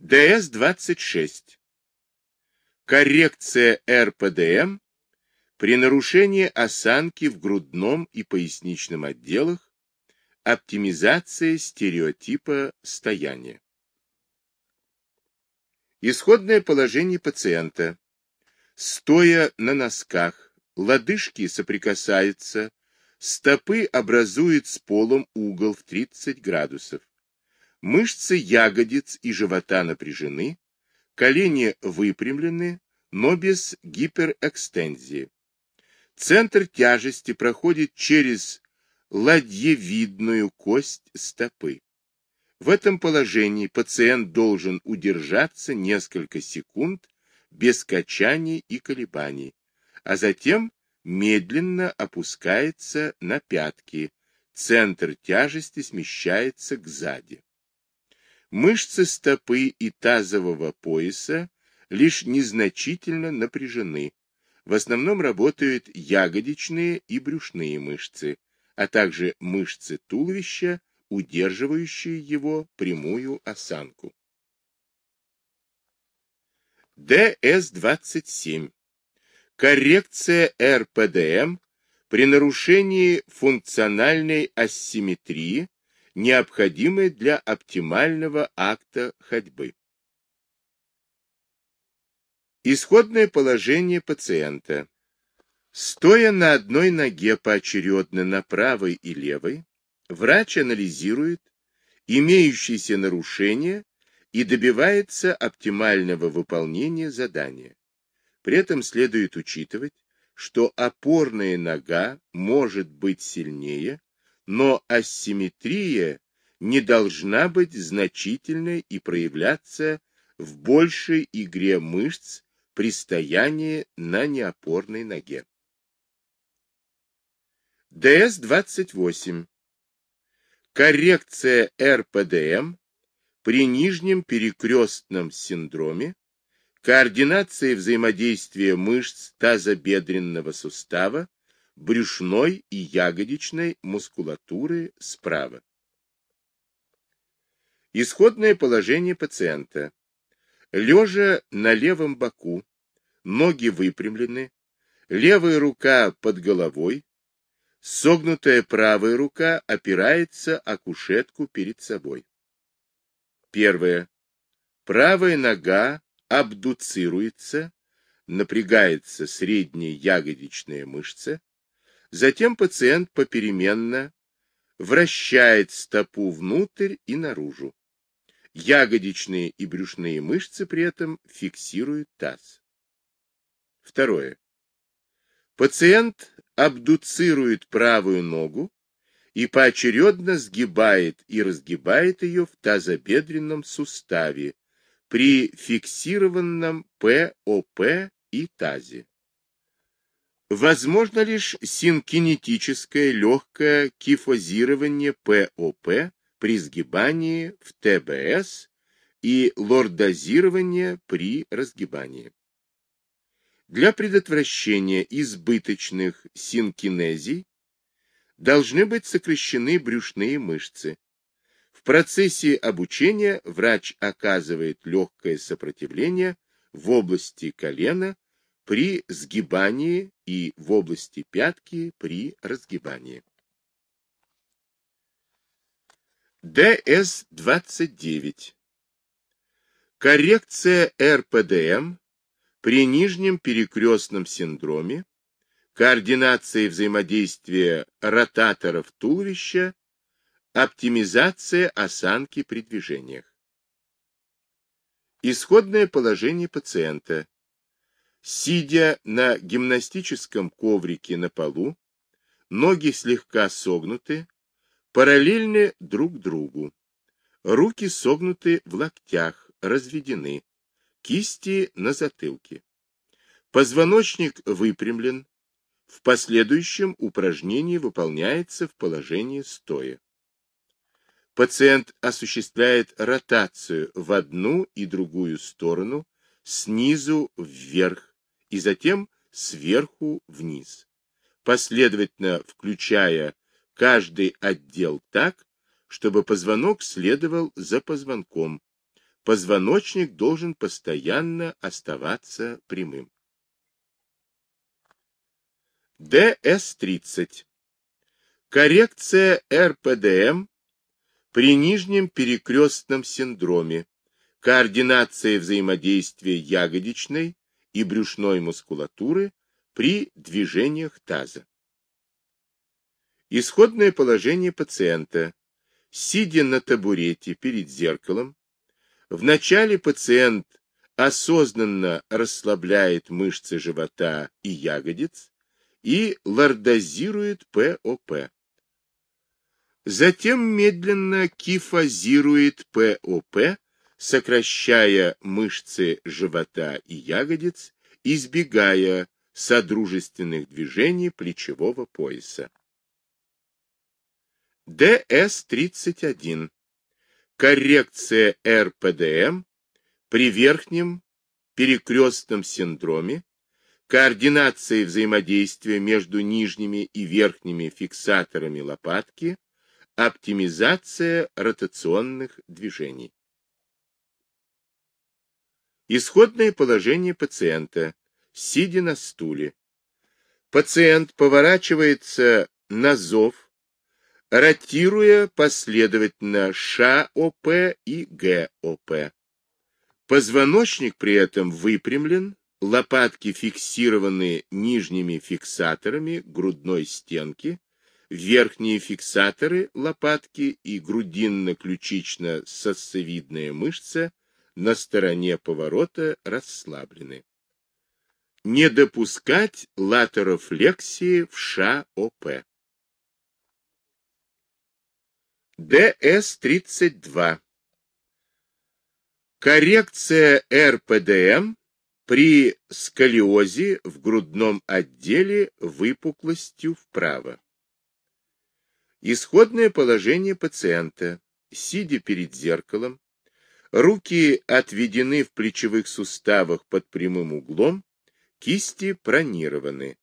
ДС-26. Коррекция РПДМ при нарушении осанки в грудном и поясничном отделах, оптимизация стереотипа стояния. Исходное положение пациента. Стоя на носках, лодыжки соприкасаются, стопы образуют с полом угол в 30 градусов. Мышцы ягодиц и живота напряжены, колени выпрямлены, но без гиперэкстензии. Центр тяжести проходит через ладьевидную кость стопы. В этом положении пациент должен удержаться несколько секунд без качаний и колебаний, а затем медленно опускается на пятки, центр тяжести смещается к сзади. Мышцы стопы и тазового пояса лишь незначительно напряжены. В основном работают ягодичные и брюшные мышцы, а также мышцы туловища удерживающие его прямую осанку. ДС-27. Коррекция РПДМ при нарушении функциональной асимметрии, необходимой для оптимального акта ходьбы. Исходное положение пациента. Стоя на одной ноге поочередно на правой и левой, Врач анализирует имеющиеся нарушения и добивается оптимального выполнения задания. При этом следует учитывать, что опорная нога может быть сильнее, но асимметрия не должна быть значительной и проявляться в большей игре мышц при стоянии на неопорной ноге. ДС-28 Коррекция РПДМ при нижнем перекрестном синдроме, координация взаимодействия мышц тазобедренного сустава, брюшной и ягодичной мускулатуры справа. Исходное положение пациента. Лежа на левом боку, ноги выпрямлены, левая рука под головой, Согнутая правая рука опирается о кушетку перед собой. Первое. Правая нога абдуцируется, напрягается средняя ягодичная мышца. Затем пациент попеременно вращает стопу внутрь и наружу. Ягодичные и брюшные мышцы при этом фиксируют таз. Второе. Пациент абдуцирует правую ногу и поочередно сгибает и разгибает ее в тазобедренном суставе при фиксированном ПОП и тазе. Возможно лишь синкинетическое легкое кифозирование ПОП при сгибании в ТБС и лордозирование при разгибании. Для предотвращения избыточных синкинезий должны быть сокращены брюшные мышцы. В процессе обучения врач оказывает легкое сопротивление в области колена при сгибании и в области пятки при разгибании. ДС-29. Коррекция РПДМ при нижнем перекрестном синдроме координация взаимодействия ротаторов туловища, оптимизация осанки при движениях. Исходное положение пациента. Сидя на гимнастическом коврике на полу, ноги слегка согнуты, параллельны друг другу. Руки согнуты в локтях, разведены кисти на затылке. Позвоночник выпрямлен. В последующем упражнение выполняется в положении стоя. Пациент осуществляет ротацию в одну и другую сторону, снизу вверх и затем сверху вниз, последовательно включая каждый отдел так, чтобы позвонок следовал за позвонком, позвоночник должен постоянно оставаться прямым. ДС-30. Коррекция РПДМ при нижнем перекрестном синдроме, координация взаимодействия ягодичной и брюшной мускулатуры при движениях таза. Исходное положение пациента. Сидя на табурете перед зеркалом, вначале пациент осознанно расслабляет мышцы живота и ягодиц и лордозирует ПОП. Затем медленно кифозирует ПОП, сокращая мышцы живота и ягодиц, избегая содружественных движений плечевого пояса. ДС-31. Коррекция РПДМ при верхнем перекрестном синдроме, координация взаимодействия между нижними и верхними фиксаторами лопатки, оптимизация ротационных движений. Исходное положение пациента, сидя на стуле. Пациент поворачивается на зов, ротируя последовательно ШОП и ГОП. Позвоночник при этом выпрямлен, лопатки фиксированы нижними фиксаторами грудной стенки, верхние фиксаторы лопатки и грудинно-ключично-сосцевидная мышца на стороне поворота расслаблены. Не допускать латерофлексии в ШОП. ДС-32. Коррекция РПДМ при сколиозе в грудном отделе выпуклостью вправо. Исходное положение пациента. Сидя перед зеркалом, руки отведены в плечевых суставах под прямым углом, кисти пронированы.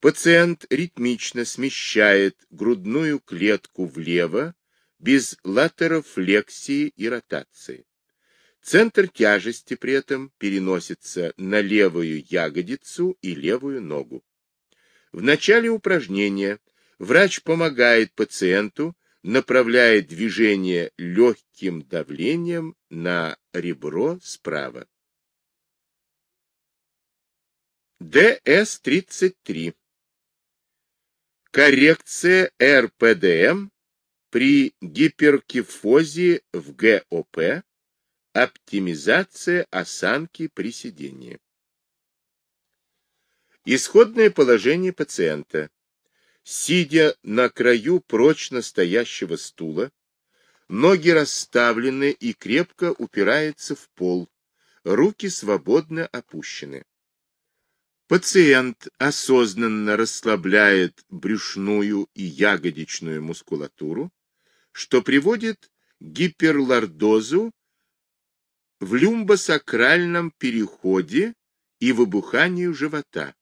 Пациент ритмично смещает грудную клетку влево, без латерофлексии и ротации. Центр тяжести при этом переносится на левую ягодицу и левую ногу. В начале упражнения врач помогает пациенту, направляя движение легким давлением на ребро справа. ДС-33 Коррекция РПДМ при гиперкифозе в ГОП, оптимизация осанки при сидении. Исходное положение пациента. Сидя на краю прочно стоящего стула, ноги расставлены и крепко упираются в пол, руки свободно опущены. Пациент осознанно расслабляет брюшную и ягодичную мускулатуру, что приводит к гиперлордозу в люмбосакральном переходе и выбуханию живота.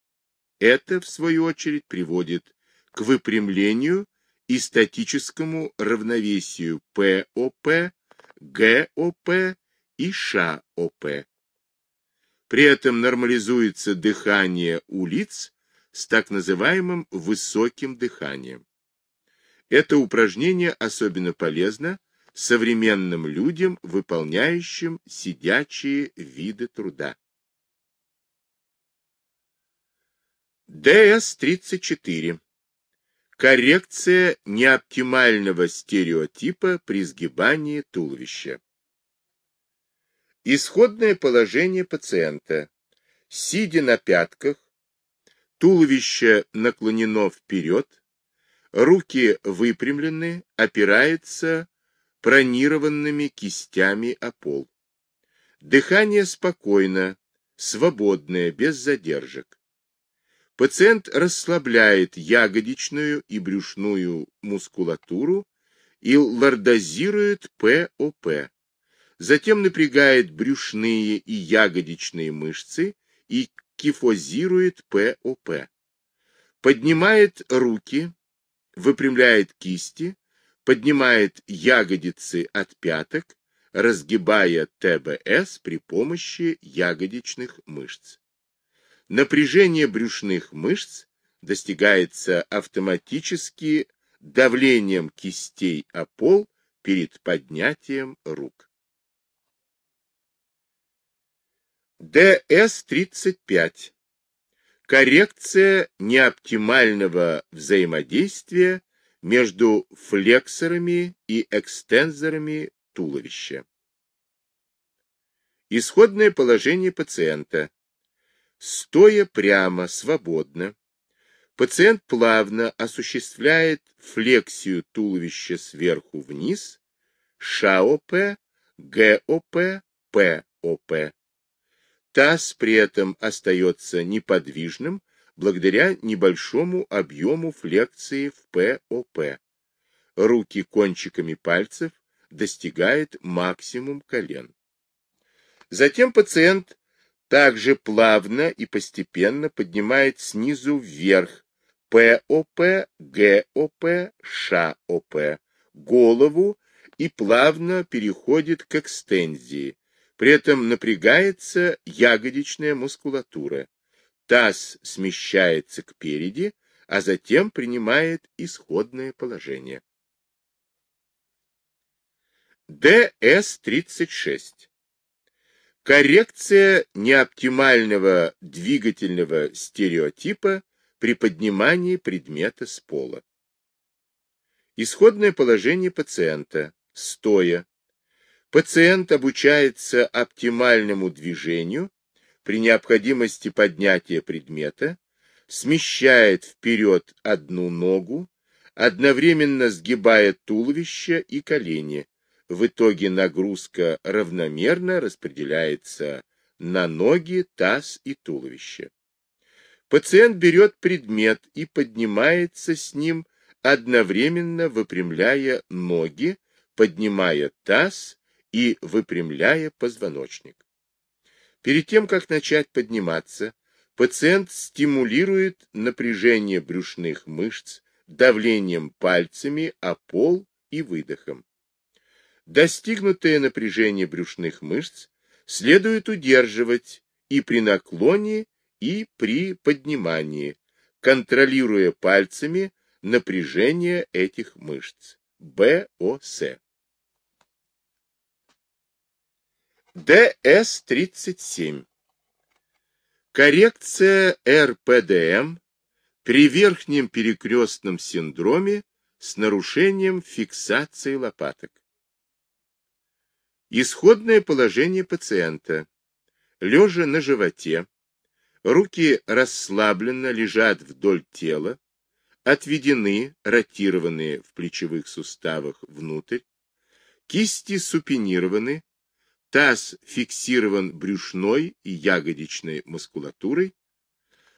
Это, в свою очередь, приводит к выпрямлению и статическому равновесию ПОП, ГОП и ШОП. При этом нормализуется дыхание у лиц с так называемым высоким дыханием. Это упражнение особенно полезно современным людям, выполняющим сидячие виды труда. ДС-34. Коррекция неоптимального стереотипа при сгибании туловища. Исходное положение пациента. Сидя на пятках, туловище наклонено вперед, руки выпрямлены, опирается пронированными кистями о пол. Дыхание спокойно, свободное, без задержек. Пациент расслабляет ягодичную и брюшную мускулатуру и лордозирует ПОП затем напрягает брюшные и ягодичные мышцы и кифозирует ПОП. Поднимает руки, выпрямляет кисти, поднимает ягодицы от пяток, разгибая ТБС при помощи ягодичных мышц. Напряжение брюшных мышц достигается автоматически давлением кистей о пол перед поднятием рук. ДС-35. Коррекция неоптимального взаимодействия между флексорами и экстензорами туловища. Исходное положение пациента. Стоя прямо, свободно, пациент плавно осуществляет флексию туловища сверху вниз, ШАОП, ГОП, ПОП. Таз при этом остается неподвижным благодаря небольшому объему флекции в ПОП. Руки кончиками пальцев достигают максимум колен. Затем пациент также плавно и постепенно поднимает снизу вверх ПОП, ГОП, ШОП, голову и плавно переходит к экстензии. При этом напрягается ягодичная мускулатура. Таз смещается к переди, а затем принимает исходное положение. ДС-36. Коррекция неоптимального двигательного стереотипа при поднимании предмета с пола. Исходное положение пациента. Стоя. Пациент обучается оптимальному движению при необходимости поднятия предмета, смещает вперед одну ногу, одновременно сгибая туловище и колени. В итоге нагрузка равномерно распределяется на ноги, таз и туловище. Пациент берет предмет и поднимается с ним, одновременно выпрямляя ноги, поднимая таз и выпрямляя позвоночник. Перед тем, как начать подниматься, пациент стимулирует напряжение брюшных мышц давлением пальцами о пол и выдохом. Достигнутое напряжение брюшных мышц следует удерживать и при наклоне, и при поднимании, контролируя пальцами напряжение этих мышц. БОС. ДС-37. Коррекция РПДМ при верхнем перекрестном синдроме с нарушением фиксации лопаток. Исходное положение пациента. Лежа на животе, руки расслабленно лежат вдоль тела, отведены, ротированные в плечевых суставах внутрь, кисти супинированы, таз фиксирован брюшной и ягодичной мускулатурой,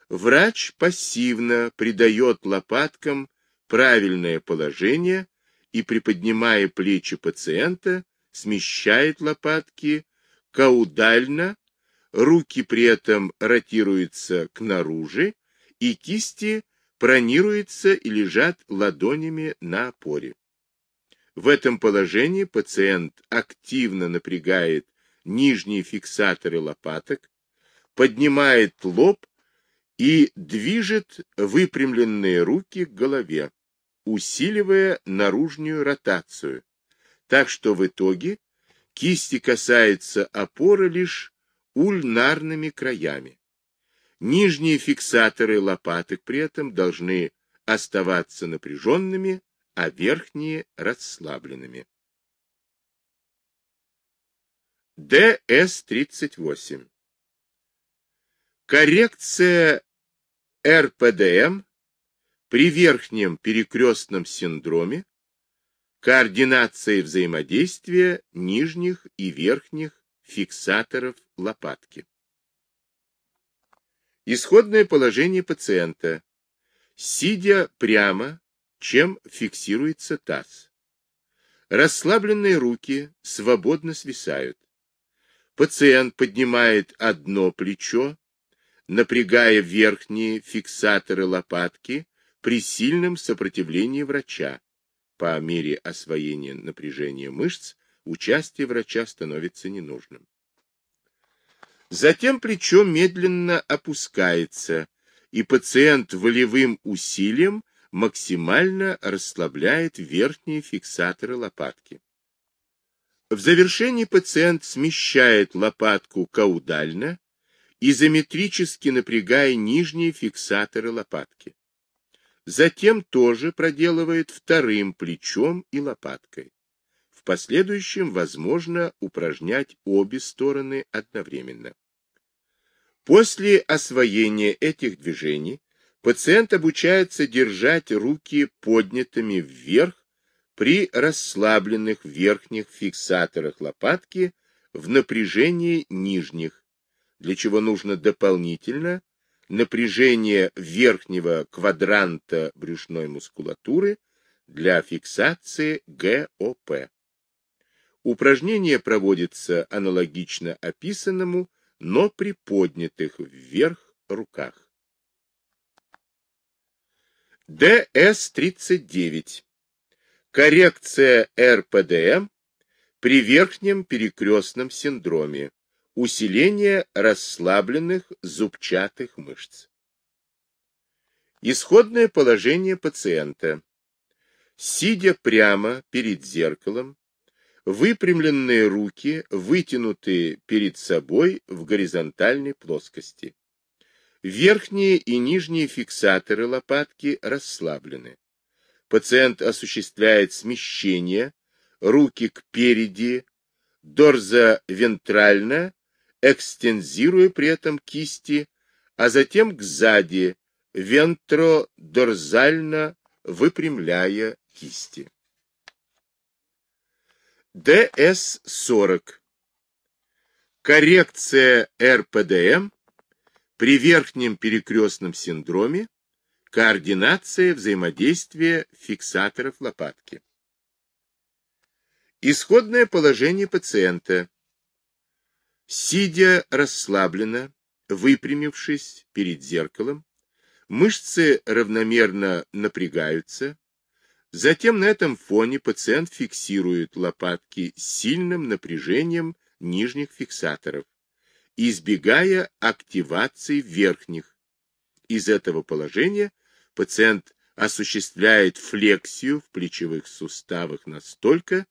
врач пассивно придает лопаткам правильное положение и, приподнимая плечи пациента, смещает лопатки каудально, руки при этом ротируются к наружи, и кисти пронируются и лежат ладонями на опоре. В этом положении пациент активно напрягает нижние фиксаторы лопаток, поднимает лоб и движет выпрямленные руки к голове, усиливая наружную ротацию, так что в итоге кисти касаются опоры лишь ульнарными краями. Нижние фиксаторы лопаток при этом должны оставаться напряженными, а верхние расслабленными. ДС-38. Коррекция РПДМ при верхнем перекрестном синдроме, координация взаимодействия нижних и верхних фиксаторов лопатки. Исходное положение пациента. Сидя прямо, чем фиксируется таз. Расслабленные руки свободно свисают. Пациент поднимает одно плечо, напрягая верхние фиксаторы лопатки при сильном сопротивлении врача. По мере освоения напряжения мышц участие врача становится ненужным. Затем плечо медленно опускается, и пациент волевым усилием максимально расслабляет верхние фиксаторы лопатки. В завершении пациент смещает лопатку каудально, изометрически напрягая нижние фиксаторы лопатки. Затем тоже проделывает вторым плечом и лопаткой. В последующем возможно упражнять обе стороны одновременно. После освоения этих движений пациент обучается держать руки поднятыми вверх при расслабленных верхних фиксаторах лопатки в напряжении нижних, для чего нужно дополнительно напряжение верхнего квадранта брюшной мускулатуры для фиксации ГОП. Упражнение проводится аналогично описанному, но при поднятых вверх руках. ДС-39 Коррекция РПДМ при верхнем перекрестном синдроме. Усиление расслабленных зубчатых мышц. Исходное положение пациента. Сидя прямо перед зеркалом, выпрямленные руки вытянуты перед собой в горизонтальной плоскости. Верхние и нижние фиксаторы лопатки расслаблены. Пациент осуществляет смещение, руки кпереди, дорзовентрально, экстензируя при этом кисти, а затем к сзади, вентродорзально выпрямляя кисти. ДС-40. Коррекция РПДМ при верхнем перекрестном синдроме Координация взаимодействия фиксаторов лопатки. Исходное положение пациента. Сидя расслабленно, выпрямившись перед зеркалом, мышцы равномерно напрягаются. Затем на этом фоне пациент фиксирует лопатки сильным напряжением нижних фиксаторов, избегая активации верхних. Из этого положения пациент осуществляет флексию в плечевых суставах настолько,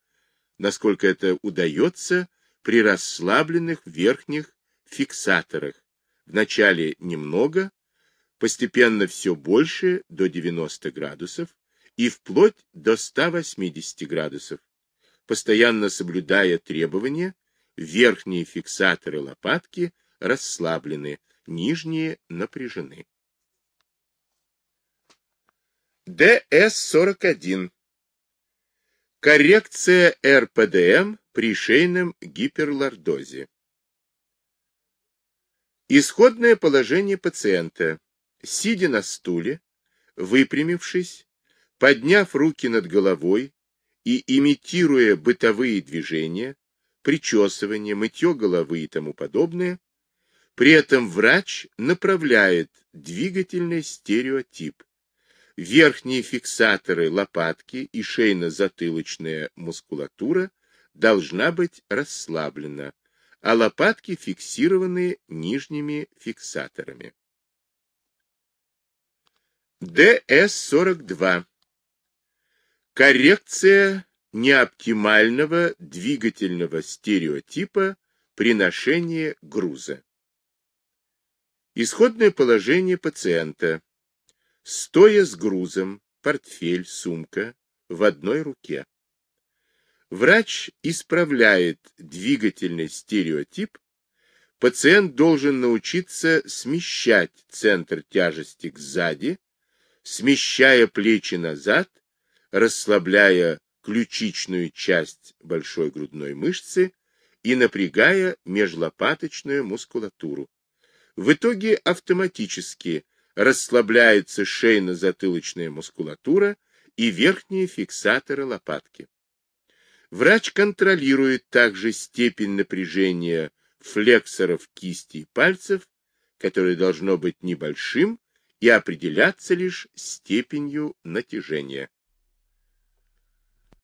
насколько это удается при расслабленных верхних фиксаторах. Вначале немного, постепенно все больше до 90 градусов и вплоть до 180 градусов, постоянно соблюдая требования, верхние фиксаторы лопатки расслаблены, нижние напряжены. ДС-41. Коррекция РПДМ при шейном гиперлордозе. Исходное положение пациента. Сидя на стуле, выпрямившись, подняв руки над головой и имитируя бытовые движения, причесывание, мытье головы и тому подобное, при этом врач направляет двигательный стереотип Верхние фиксаторы лопатки и шейно-затылочная мускулатура должна быть расслаблена, а лопатки фиксированы нижними фиксаторами. ДС-42. Коррекция неоптимального двигательного стереотипа при ношении груза. Исходное положение пациента стоя с грузом, портфель, сумка в одной руке. Врач исправляет двигательный стереотип, пациент должен научиться смещать центр тяжести к сзади, смещая плечи назад, расслабляя ключичную часть большой грудной мышцы и напрягая межлопаточную мускулатуру. В итоге автоматически расслабляется шейно-затылочная мускулатура и верхние фиксаторы лопатки. Врач контролирует также степень напряжения флексоров кисти и пальцев, которое должно быть небольшим и определяться лишь степенью натяжения.